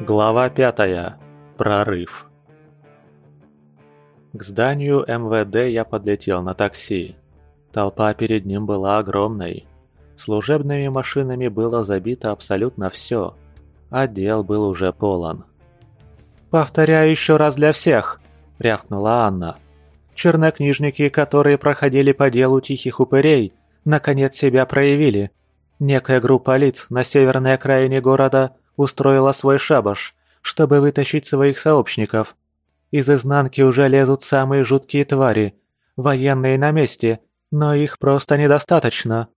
Глава пятая. Прорыв. К зданию МВД я подлетел на такси. Толпа перед ним была огромной. Служебными машинами было забито абсолютно все. Отдел был уже полон. «Повторяю еще раз для всех!» – рявкнула Анна. «Чернокнижники, которые проходили по делу тихих упырей, наконец себя проявили. Некая группа лиц на северной окраине города – устроила свой шабаш, чтобы вытащить своих сообщников. Из изнанки уже лезут самые жуткие твари. Военные на месте, но их просто недостаточно.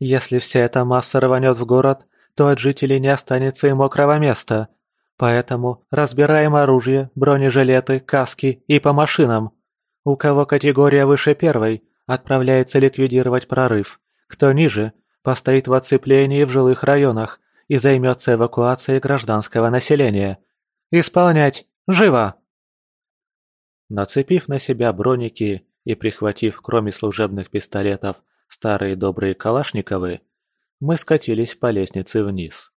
Если вся эта масса рванет в город, то от жителей не останется и мокрого места. Поэтому разбираем оружие, бронежилеты, каски и по машинам. У кого категория выше первой, отправляется ликвидировать прорыв. Кто ниже, постоит в оцеплении в жилых районах и займется эвакуацией гражданского населения. Исполнять! Живо!» Нацепив на себя броники и прихватив, кроме служебных пистолетов, старые добрые калашниковы, мы скатились по лестнице вниз.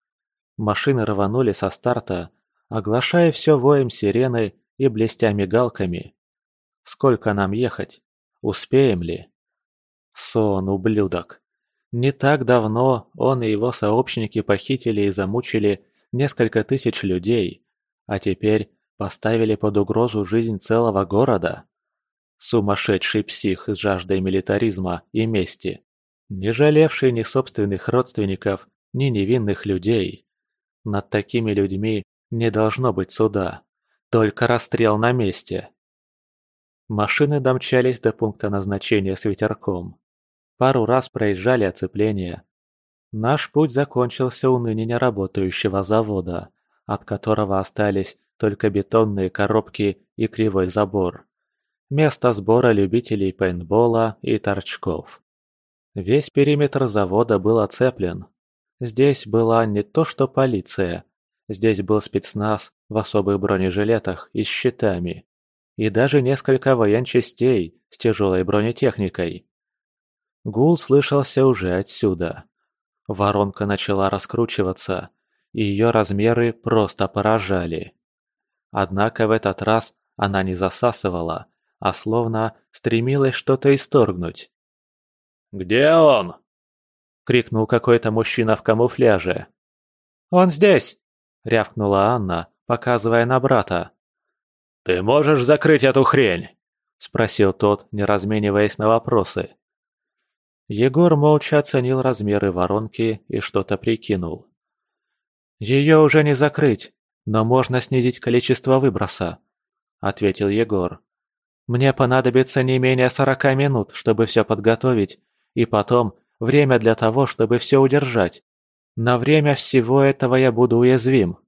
Машины рванули со старта, оглашая все воем сирены и блестя мигалками. Сколько нам ехать? Успеем ли? Сон, ублюдок. Не так давно он и его сообщники похитили и замучили несколько тысяч людей, а теперь поставили под угрозу жизнь целого города. Сумасшедший псих с жаждой милитаризма и мести, не жалевший ни собственных родственников, ни невинных людей. Над такими людьми не должно быть суда, только расстрел на месте. Машины домчались до пункта назначения с ветерком. Пару раз проезжали оцепление. Наш путь закончился у ныне неработающего завода, от которого остались только бетонные коробки и кривой забор. Место сбора любителей пейнтбола и торчков. Весь периметр завода был оцеплен. Здесь была не то что полиция, здесь был спецназ в особых бронежилетах и с щитами. И даже несколько военчастей с тяжелой бронетехникой. Гул слышался уже отсюда. Воронка начала раскручиваться, и ее размеры просто поражали. Однако в этот раз она не засасывала, а словно стремилась что-то исторгнуть. «Где он?» — крикнул какой-то мужчина в камуфляже. «Он здесь!» — рявкнула Анна, показывая на брата. «Ты можешь закрыть эту хрень?» — спросил тот, не размениваясь на вопросы. Егор молча оценил размеры воронки и что-то прикинул. «Ее уже не закрыть, но можно снизить количество выброса», — ответил Егор. «Мне понадобится не менее сорока минут, чтобы все подготовить, и потом время для того, чтобы все удержать. На время всего этого я буду уязвим».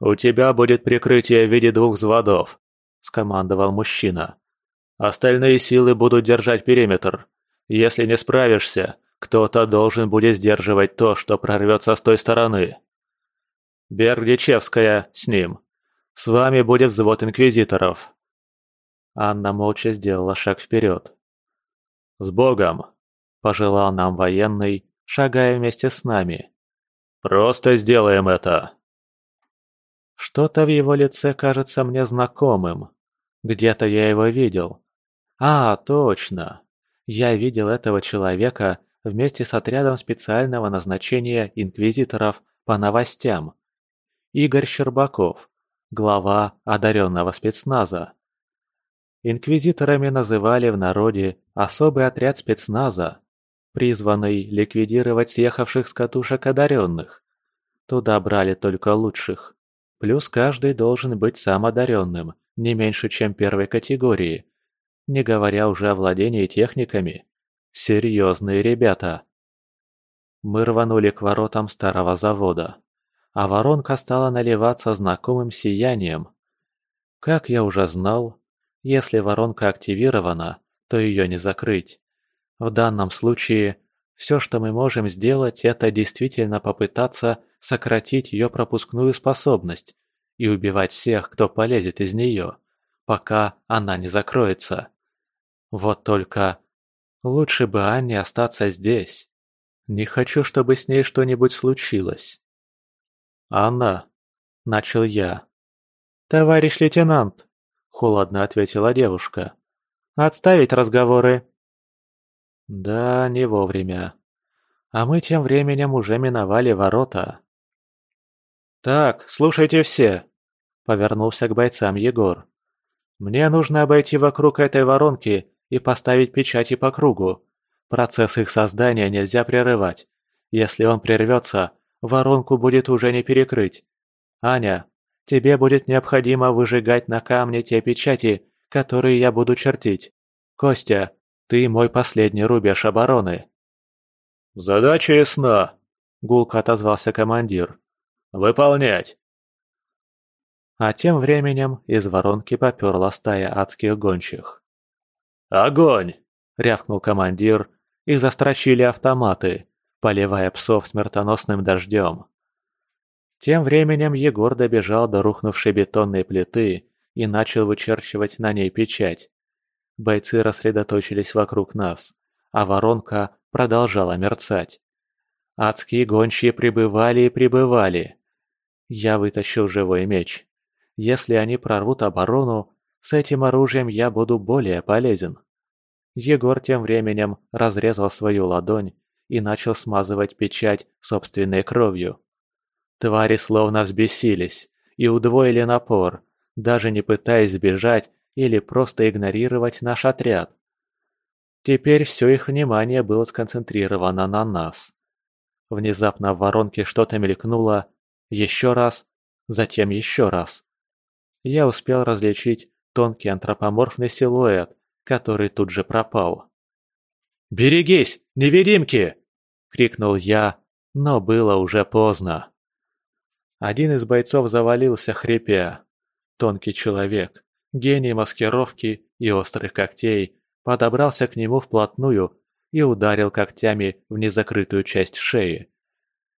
«У тебя будет прикрытие в виде двух взводов», — скомандовал мужчина. «Остальные силы будут держать периметр. Если не справишься, кто-то должен будет сдерживать то, что прорвется с той стороны. Бердичевская с ним. С вами будет взвод инквизиторов. Анна молча сделала шаг вперед. «С Богом!» – пожелал нам военный, шагая вместе с нами. «Просто сделаем это!» Что-то в его лице кажется мне знакомым. Где-то я его видел. А, точно. Я видел этого человека вместе с отрядом специального назначения инквизиторов по новостям. Игорь Щербаков, глава одаренного спецназа. Инквизиторами называли в народе особый отряд спецназа, призванный ликвидировать съехавших с катушек одаренных. Туда брали только лучших. Плюс каждый должен быть сам одаренным, не меньше, чем первой категории – не говоря уже о владении техниками. Серьезные ребята. Мы рванули к воротам старого завода, а воронка стала наливаться знакомым сиянием. Как я уже знал, если воронка активирована, то ее не закрыть. В данном случае все, что мы можем сделать, это действительно попытаться сократить ее пропускную способность и убивать всех, кто полезет из нее, пока она не закроется. Вот только... Лучше бы Анне остаться здесь. Не хочу, чтобы с ней что-нибудь случилось. «Анна!» Начал я. «Товарищ лейтенант», — холодно ответила девушка. «Отставить разговоры». Да, не вовремя. А мы тем временем уже миновали ворота. «Так, слушайте все», — повернулся к бойцам Егор. «Мне нужно обойти вокруг этой воронки и поставить печати по кругу. Процесс их создания нельзя прерывать. Если он прервется, воронку будет уже не перекрыть. Аня, тебе будет необходимо выжигать на камне те печати, которые я буду чертить. Костя, ты мой последний рубеж обороны». «Задача ясна», — гулко отозвался командир. «Выполнять!» А тем временем из воронки поперла стая адских гончих. «Огонь!» — рявкнул командир, и застрочили автоматы, поливая псов смертоносным дождем. Тем временем Егор добежал до рухнувшей бетонной плиты и начал вычерчивать на ней печать. Бойцы рассредоточились вокруг нас, а воронка продолжала мерцать. Адские гончие прибывали и прибывали. Я вытащил живой меч. Если они прорвут оборону, с этим оружием я буду более полезен. Егор тем временем разрезал свою ладонь и начал смазывать печать собственной кровью. Твари словно взбесились и удвоили напор, даже не пытаясь сбежать или просто игнорировать наш отряд. Теперь все их внимание было сконцентрировано на нас. Внезапно в воронке что-то мелькнуло, еще раз, затем еще раз. Я успел различить тонкий антропоморфный силуэт, который тут же пропал. «Берегись, невидимки!» — крикнул я, но было уже поздно. Один из бойцов завалился, хрипя. Тонкий человек, гений маскировки и острых когтей, подобрался к нему вплотную и ударил когтями в незакрытую часть шеи.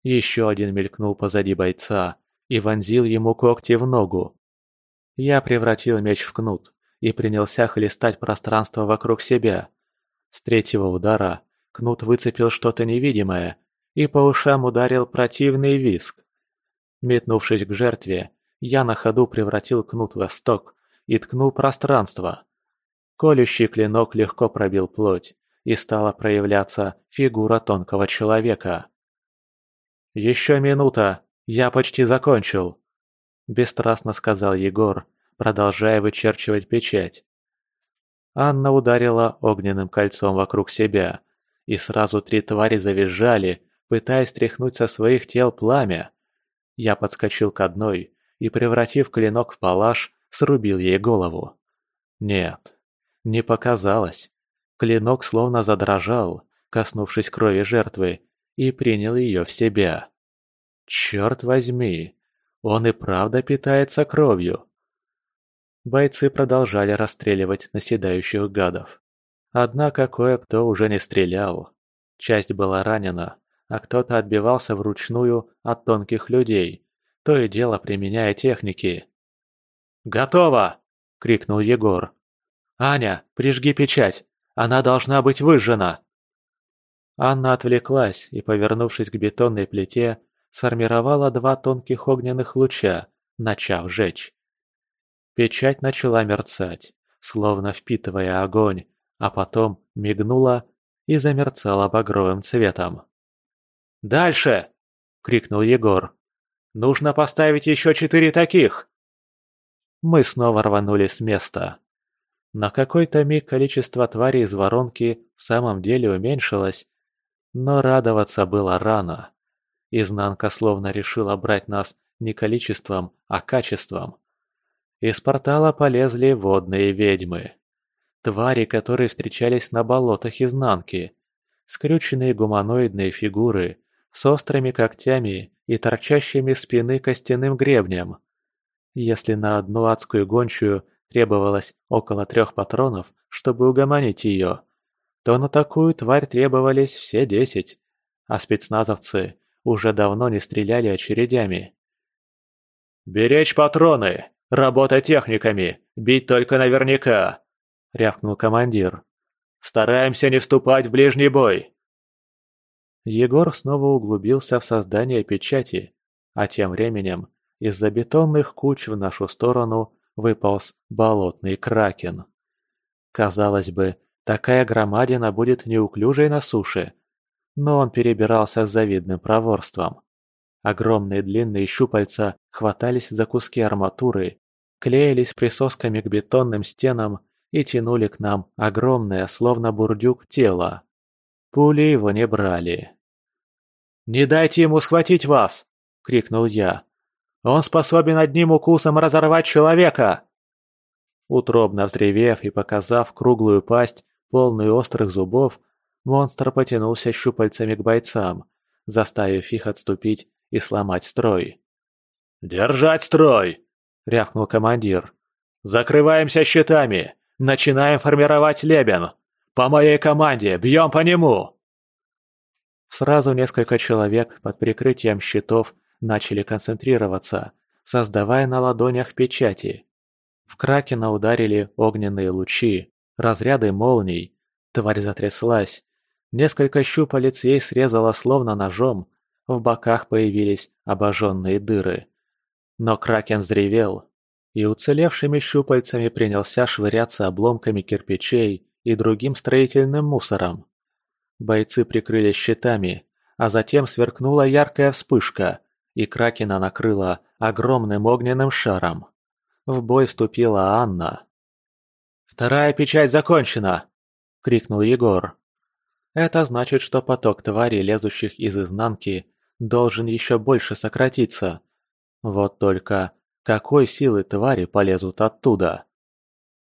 Еще один мелькнул позади бойца и вонзил ему когти в ногу. Я превратил меч в кнут и принялся хлестать пространство вокруг себя. С третьего удара кнут выцепил что-то невидимое и по ушам ударил противный виск. Метнувшись к жертве, я на ходу превратил кнут в восток и ткнул пространство. Колющий клинок легко пробил плоть, и стала проявляться фигура тонкого человека. «Еще минута, я почти закончил», – бесстрастно сказал Егор, продолжая вычерчивать печать. Анна ударила огненным кольцом вокруг себя, и сразу три твари завизжали, пытаясь стряхнуть со своих тел пламя. Я подскочил к одной и, превратив клинок в палаш, срубил ей голову. Нет, не показалось. Клинок словно задрожал, коснувшись крови жертвы, и принял ее в себя. Черт возьми, он и правда питается кровью. Бойцы продолжали расстреливать наседающих гадов. Однако кое-кто уже не стрелял. Часть была ранена, а кто-то отбивался вручную от тонких людей, то и дело применяя техники. «Готово!» — крикнул Егор. «Аня, прижги печать! Она должна быть выжжена!» Анна отвлеклась и, повернувшись к бетонной плите, сформировала два тонких огненных луча, начав жечь. Печать начала мерцать, словно впитывая огонь, а потом мигнула и замерцала багровым цветом. «Дальше!» — крикнул Егор. «Нужно поставить еще четыре таких!» Мы снова рванули с места. На какой-то миг количество тварей из воронки в самом деле уменьшилось, но радоваться было рано. Изнанка словно решила брать нас не количеством, а качеством. Из портала полезли водные ведьмы. Твари, которые встречались на болотах изнанки. Скрюченные гуманоидные фигуры с острыми когтями и торчащими спины костяным гребнем. Если на одну адскую гончую требовалось около трех патронов, чтобы угомонить ее, то на такую тварь требовались все десять, а спецназовцы уже давно не стреляли очередями. «Беречь патроны! Работать техниками! Бить только наверняка!» — рявкнул командир. «Стараемся не вступать в ближний бой!» Егор снова углубился в создание печати, а тем временем из-за бетонных куч в нашу сторону выполз болотный кракен. Казалось бы, такая громадина будет неуклюжей на суше, но он перебирался с завидным проворством. Огромные длинные щупальца хватались за куски арматуры, клеились присосками к бетонным стенам и тянули к нам огромное, словно бурдюк, тело. Пули его не брали. «Не дайте ему схватить вас!» — крикнул я. «Он способен одним укусом разорвать человека!» Утробно взревев и показав круглую пасть, полную острых зубов, монстр потянулся щупальцами к бойцам, заставив их отступить и сломать строй. «Держать строй!» — рявкнул командир. «Закрываемся щитами! Начинаем формировать лебен! По моей команде бьем по нему!» Сразу несколько человек под прикрытием щитов начали концентрироваться, создавая на ладонях печати. В Кракена ударили огненные лучи, разряды молний. Тварь затряслась. Несколько щупалец ей срезало словно ножом, в боках появились обожженные дыры. Но Кракен взревел и уцелевшими щупальцами принялся швыряться обломками кирпичей и другим строительным мусором. Бойцы прикрылись щитами, а затем сверкнула яркая вспышка, и Кракена накрыла огромным огненным шаром. В бой вступила Анна. «Вторая печать закончена!» — крикнул Егор. Это значит, что поток тварей, лезущих из изнанки, должен еще больше сократиться. Вот только какой силы твари полезут оттуда?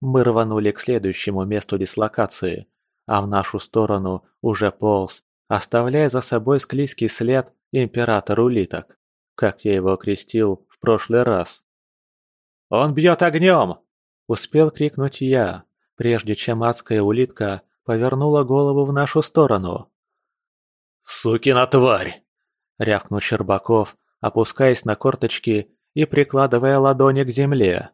Мы рванули к следующему месту дислокации, а в нашу сторону уже полз, оставляя за собой склизкий след император улиток, как я его окрестил в прошлый раз. «Он бьет огнем!» – успел крикнуть я, прежде чем адская улитка повернула голову в нашу сторону. «Сукина тварь!» рявкнул Щербаков, опускаясь на корточки и прикладывая ладони к земле.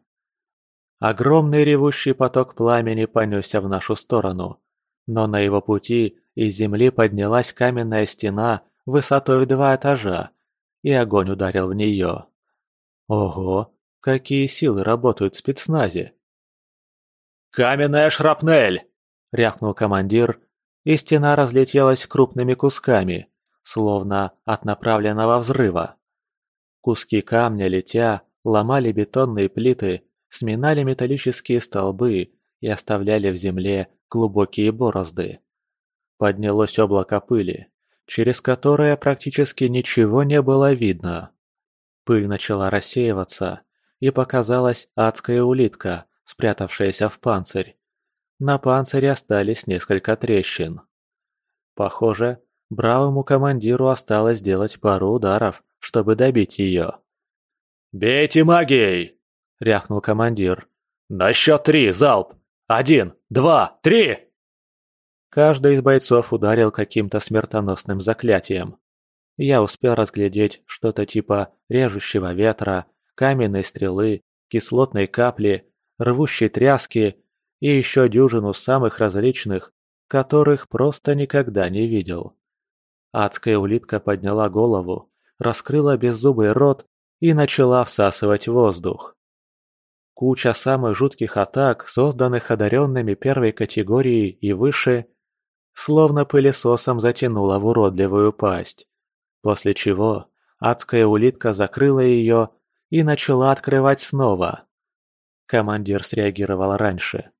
Огромный ревущий поток пламени понесся в нашу сторону, но на его пути из земли поднялась каменная стена высотой в два этажа, и огонь ударил в нее. Ого, какие силы работают в спецназе! «Каменная шрапнель!» — рявкнул командир, и стена разлетелась крупными кусками, словно от направленного взрыва. Куски камня, летя, ломали бетонные плиты, сминали металлические столбы и оставляли в земле глубокие борозды. Поднялось облако пыли, через которое практически ничего не было видно. Пыль начала рассеиваться, и показалась адская улитка, спрятавшаяся в панцирь. На панцире остались несколько трещин. Похоже, Бравому командиру осталось сделать пару ударов, чтобы добить ее. «Бейте магией!» — рявкнул командир. «На счет три, залп! Один, два, три!» Каждый из бойцов ударил каким-то смертоносным заклятием. Я успел разглядеть что-то типа режущего ветра, каменной стрелы, кислотной капли, рвущей тряски и еще дюжину самых различных, которых просто никогда не видел. Адская улитка подняла голову, раскрыла беззубый рот и начала всасывать воздух. Куча самых жутких атак, созданных одаренными первой категории и выше, словно пылесосом затянула в уродливую пасть, после чего адская улитка закрыла ее и начала открывать снова. Командир среагировал раньше.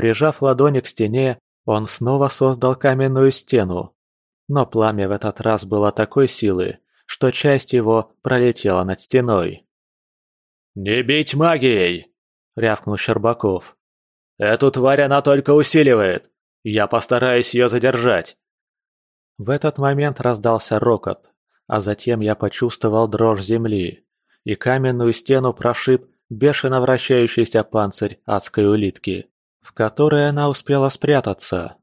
Прижав ладони к стене, он снова создал каменную стену, но пламя в этот раз было такой силы, что часть его пролетела над стеной. «Не бить магией!» — рявкнул Щербаков. «Эту тварь она только усиливает. Я постараюсь ее задержать». В этот момент раздался рокот, а затем я почувствовал дрожь земли, и каменную стену прошиб бешено вращающийся панцирь адской улитки, в которой она успела спрятаться.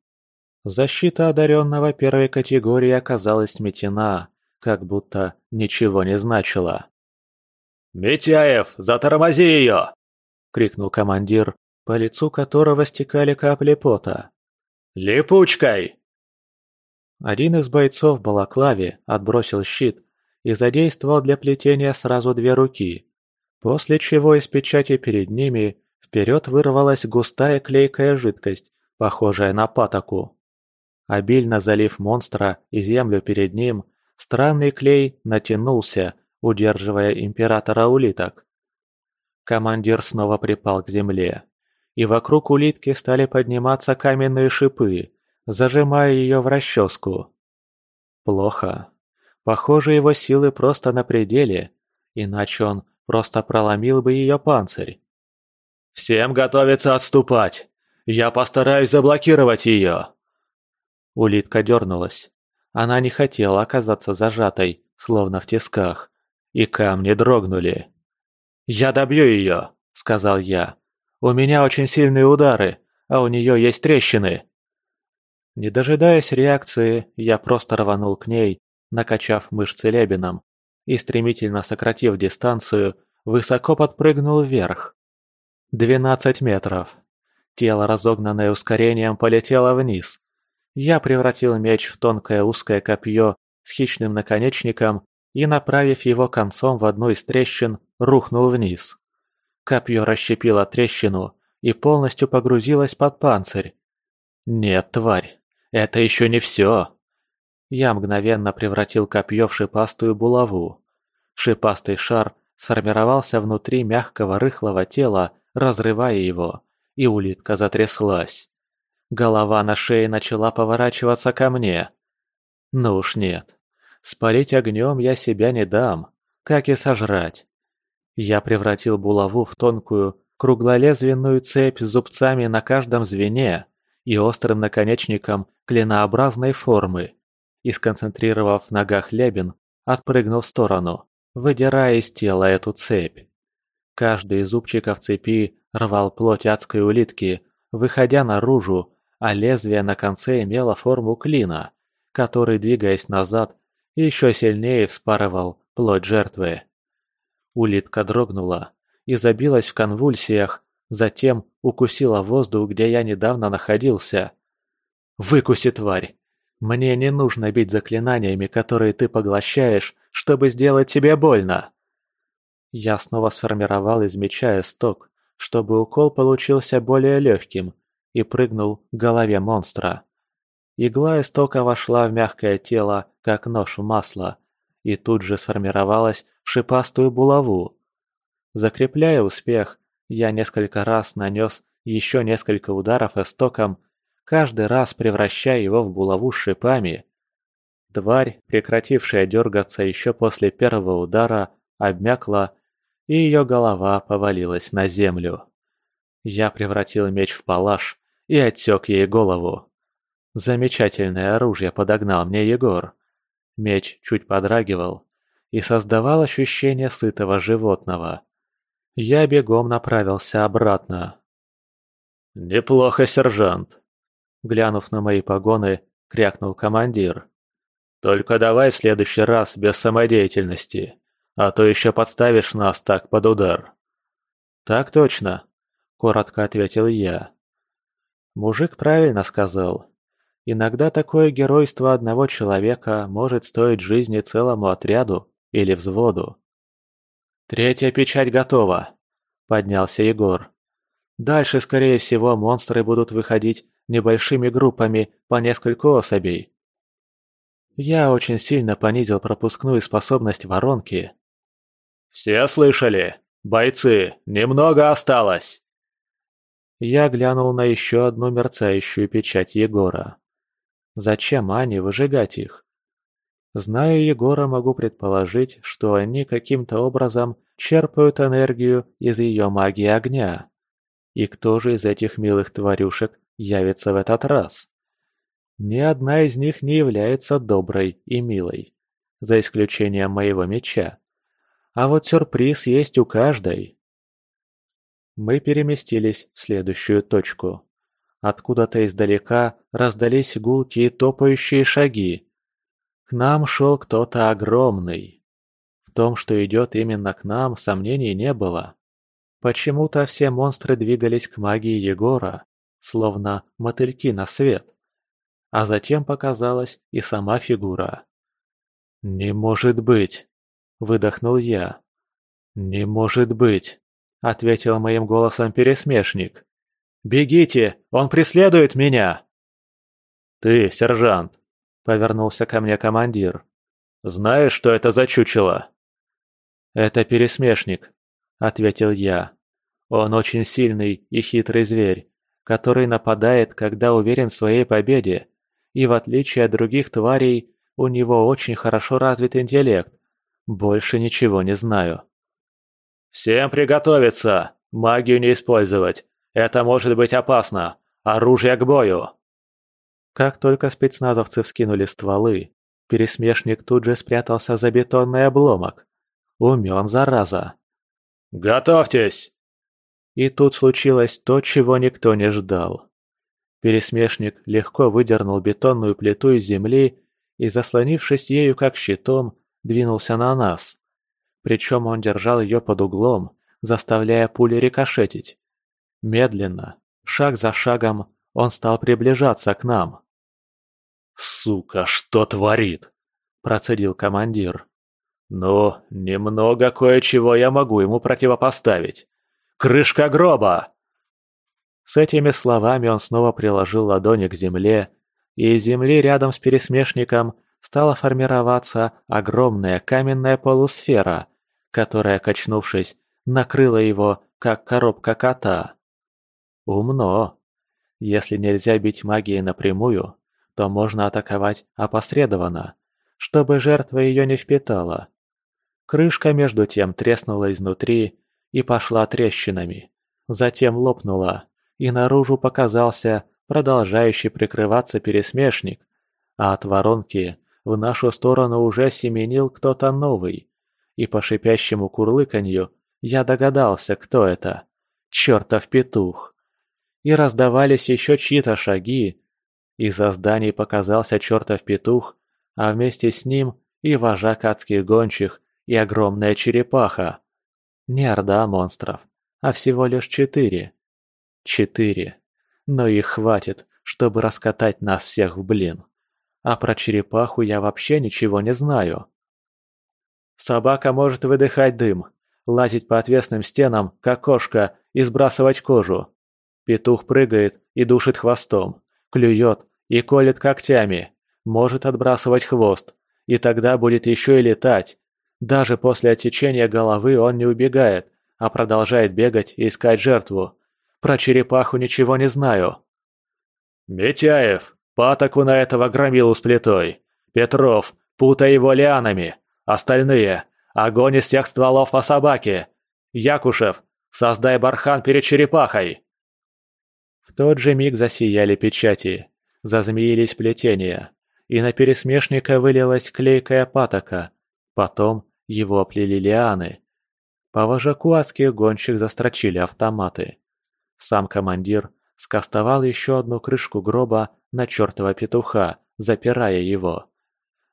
Защита одаренного первой категории оказалась сметена, как будто ничего не значила. «Митяев, затормози ее!» — крикнул командир, по лицу которого стекали капли пота. «Липучкой!» Один из бойцов в балаклаве отбросил щит и задействовал для плетения сразу две руки, после чего из печати перед ними вперед вырвалась густая клейкая жидкость, похожая на патоку. Обильно залив монстра и землю перед ним, странный клей натянулся, удерживая императора улиток. Командир снова припал к земле, и вокруг улитки стали подниматься каменные шипы, зажимая ее в расческу. Плохо. Похоже, его силы просто на пределе, иначе он просто проломил бы ее панцирь. «Всем готовиться отступать! Я постараюсь заблокировать ее!» Улитка дернулась. Она не хотела оказаться зажатой, словно в тисках, и камни дрогнули. «Я добью ее!» — сказал я. «У меня очень сильные удары, а у нее есть трещины!» Не дожидаясь реакции, я просто рванул к ней, накачав мышцы лебеном, и, стремительно сократив дистанцию, высоко подпрыгнул вверх. Двенадцать метров. Тело, разогнанное ускорением, полетело вниз. Я превратил меч в тонкое узкое копье с хищным наконечником и, направив его концом в одну из трещин, рухнул вниз. Копье расщепило трещину и полностью погрузилось под панцирь. Нет, тварь, это еще не все. Я мгновенно превратил копье в шипастую булаву. Шипастый шар сформировался внутри мягкого рыхлого тела, разрывая его, и улитка затряслась. Голова на шее начала поворачиваться ко мне. Ну уж нет. Спалить огнем я себя не дам, как и сожрать. Я превратил булаву в тонкую, круглолезвенную цепь с зубцами на каждом звене и острым наконечником клинообразной формы, и, сконцентрировав в ногах лебен, отпрыгнул в сторону, выдирая из тела эту цепь. Каждый из зубчиков цепи рвал плоть адской улитки, выходя наружу, а лезвие на конце имело форму клина, который, двигаясь назад, еще сильнее вспарывал плоть жертвы. Улитка дрогнула и забилась в конвульсиях, затем укусила воздух, где я недавно находился. «Выкуси, тварь! Мне не нужно бить заклинаниями, которые ты поглощаешь, чтобы сделать тебе больно!» Я снова сформировал из меча исток, чтобы укол получился более легким, и прыгнул к голове монстра. Игла истока вошла в мягкое тело, как нож в масло, и тут же сформировалась шипастую булаву. Закрепляя успех, я несколько раз нанес еще несколько ударов эстоком, каждый раз превращая его в булаву с шипами. Тварь, прекратившая дергаться еще после первого удара, обмякла, и ее голова повалилась на землю. Я превратил меч в палаш и отсек ей голову. Замечательное оружие подогнал мне Егор. Меч чуть подрагивал и создавал ощущение сытого животного. Я бегом направился обратно. «Неплохо, сержант!» Глянув на мои погоны, крякнул командир. «Только давай в следующий раз без самодеятельности, а то еще подставишь нас так под удар». «Так точно», — коротко ответил я. Мужик правильно сказал. Иногда такое геройство одного человека может стоить жизни целому отряду или взводу. «Третья печать готова», — поднялся Егор. «Дальше, скорее всего, монстры будут выходить небольшими группами по нескольку особей». Я очень сильно понизил пропускную способность воронки. «Все слышали? Бойцы, немного осталось!» Я глянул на еще одну мерцающую печать Егора. Зачем Ане выжигать их? Зная Егора, могу предположить, что они каким-то образом черпают энергию из ее магии огня. И кто же из этих милых тварюшек явится в этот раз? Ни одна из них не является доброй и милой, за исключением моего меча. А вот сюрприз есть у каждой. Мы переместились в следующую точку. Откуда-то издалека раздались гулкие топающие шаги, к нам шел кто-то огромный. В том, что идет именно к нам, сомнений не было. Почему-то все монстры двигались к магии Егора, словно мотыльки на свет. А затем показалась и сама фигура. «Не может быть!» – выдохнул я. «Не может быть!» – ответил моим голосом пересмешник. «Бегите! Он преследует меня!» «Ты, сержант!» – повернулся ко мне командир. «Знаешь, что это за чучело?» «Это пересмешник», – ответил я. «Он очень сильный и хитрый зверь, который нападает, когда уверен в своей победе, и в отличие от других тварей, у него очень хорошо развит интеллект. Больше ничего не знаю». «Всем приготовиться! Магию не использовать! Это может быть опасно! Оружие к бою!» Как только спецназовцы вскинули стволы, пересмешник тут же спрятался за бетонный обломок. Умен, зараза. «Готовьтесь!» И тут случилось то, чего никто не ждал. Пересмешник легко выдернул бетонную плиту из земли и, заслонившись ею как щитом, двинулся на нас. Причем он держал ее под углом, заставляя пули рикошетить. Медленно, шаг за шагом, он стал приближаться к нам. «Сука, что творит?» – процедил командир. «Ну, немного кое-чего я могу ему противопоставить. Крышка гроба!» С этими словами он снова приложил ладони к земле, и из земли рядом с пересмешником стала формироваться огромная каменная полусфера, которая, качнувшись, накрыла его, как коробка кота. Умно. Если нельзя бить магией напрямую, то можно атаковать опосредованно, чтобы жертва ее не впитала. Крышка между тем треснула изнутри и пошла трещинами. Затем лопнула, и наружу показался продолжающий прикрываться пересмешник, а от воронки в нашу сторону уже семенил кто-то новый. И по шипящему курлыканью я догадался, кто это. Чертов петух. И раздавались еще чьи-то шаги, из-за зданий показался чертов петух, а вместе с ним и вожак адских гончих, и огромная черепаха. Не орда монстров, а всего лишь четыре. Четыре. Но их хватит, чтобы раскатать нас всех в блин. А про черепаху я вообще ничего не знаю. Собака может выдыхать дым, лазить по отвесным стенам, как кошка, и сбрасывать кожу. Петух прыгает и душит хвостом клюет и колет когтями, может отбрасывать хвост, и тогда будет еще и летать. Даже после отсечения головы он не убегает, а продолжает бегать и искать жертву. Про черепаху ничего не знаю. «Митяев, патоку на этого громилу с плитой. Петров, путай его лианами. Остальные, огонь из всех стволов по собаке. Якушев, создай бархан перед черепахой!» В тот же миг засияли печати, зазмеились плетения, и на пересмешника вылилась клейкая патока. Потом его оплели лианы. По вожаку адских гонщик застрочили автоматы. Сам командир скостовал еще одну крышку гроба на чертова петуха, запирая его.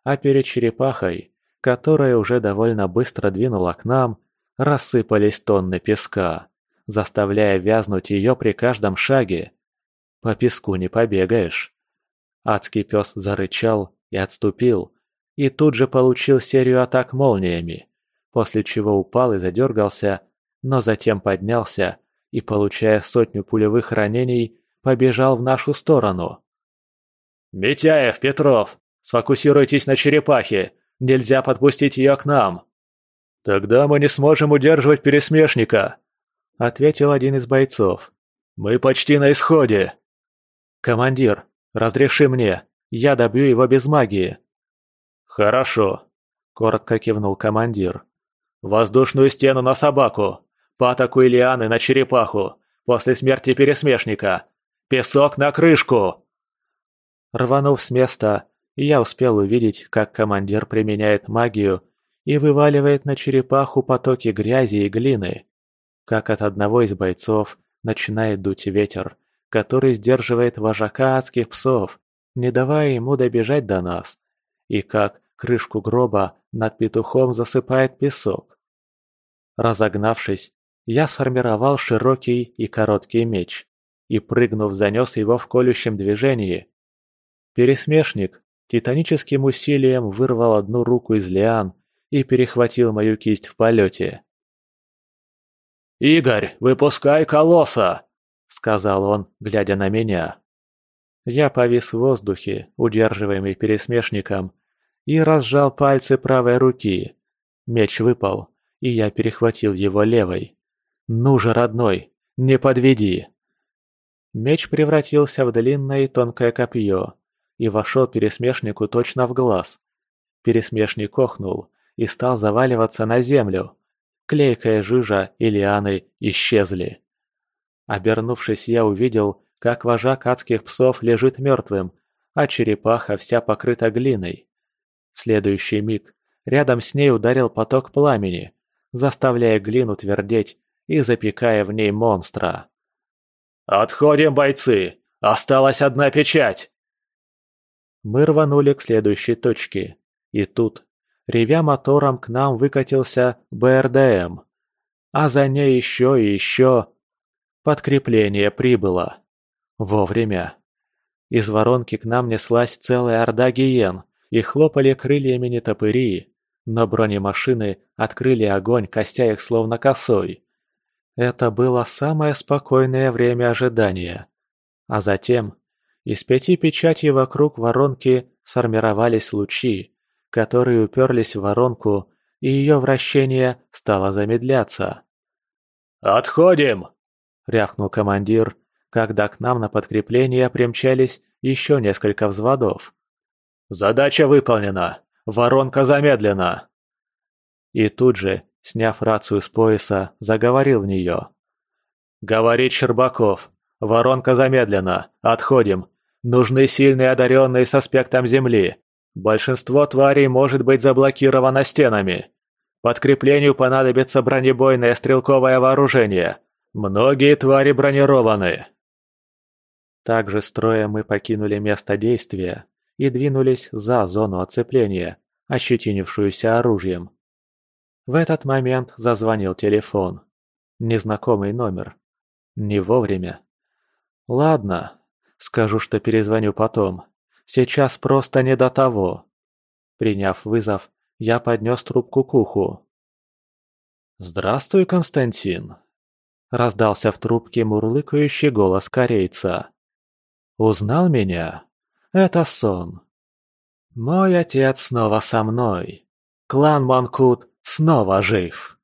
А перед черепахой, которая уже довольно быстро двинула к нам, рассыпались тонны песка заставляя вязнуть ее при каждом шаге. По песку не побегаешь. Адский пес зарычал и отступил, и тут же получил серию атак молниями, после чего упал и задергался, но затем поднялся и, получая сотню пулевых ранений, побежал в нашу сторону. «Митяев, Петров, сфокусируйтесь на черепахе, нельзя подпустить ее к нам!» «Тогда мы не сможем удерживать пересмешника!» – ответил один из бойцов. «Мы почти на исходе!» «Командир, разреши мне, я добью его без магии!» «Хорошо!» – коротко кивнул командир. «Воздушную стену на собаку! Патоку и на черепаху! После смерти пересмешника! Песок на крышку!» Рванув с места, я успел увидеть, как командир применяет магию и вываливает на черепаху потоки грязи и глины как от одного из бойцов начинает дуть ветер, который сдерживает вожака адских псов, не давая ему добежать до нас, и как крышку гроба над петухом засыпает песок. Разогнавшись, я сформировал широкий и короткий меч и, прыгнув, занес его в колющем движении. Пересмешник титаническим усилием вырвал одну руку из лиан и перехватил мою кисть в полете. «Игорь, выпускай колосса!» — сказал он, глядя на меня. Я повис в воздухе, удерживаемый пересмешником, и разжал пальцы правой руки. Меч выпал, и я перехватил его левой. «Ну же, родной, не подведи!» Меч превратился в длинное и тонкое копье и вошел пересмешнику точно в глаз. Пересмешник охнул и стал заваливаться на землю. Клейкая жижа и лианы исчезли. Обернувшись, я увидел, как вожак адских псов лежит мертвым, а черепаха вся покрыта глиной. В следующий миг рядом с ней ударил поток пламени, заставляя глину твердеть и запекая в ней монстра. «Отходим, бойцы! Осталась одна печать!» Мы рванули к следующей точке, и тут, ревя мотором, к нам выкатился БРДМ. А за ней еще и еще. Подкрепление прибыло. Вовремя. Из воронки к нам неслась целая орда гиен, и хлопали крыльями нетопыри, но бронемашины открыли огонь, костя их словно косой. Это было самое спокойное время ожидания. А затем из пяти печатей вокруг воронки сформировались лучи, которые уперлись в воронку, и ее вращение стало замедляться. «Отходим!» — рявкнул командир, когда к нам на подкрепление примчались еще несколько взводов. «Задача выполнена! Воронка замедлена!» И тут же, сняв рацию с пояса, заговорил в нее. «Говорит Щербаков. Воронка замедлена. Отходим. Нужны сильные одаренные с аспектом Земли. Большинство тварей может быть заблокировано стенами. Подкреплению понадобится бронебойное стрелковое вооружение. Многие твари бронированы. Также строя мы покинули место действия и двинулись за зону оцепления, ощетинившуюся оружием. В этот момент зазвонил телефон. Незнакомый номер. Не вовремя. Ладно, скажу, что перезвоню потом. Сейчас просто не до того. Приняв вызов, я поднес трубку к уху. «Здравствуй, Константин!» Раздался в трубке мурлыкающий голос корейца. «Узнал меня? Это сон. Мой отец снова со мной. Клан Манкут снова жив!»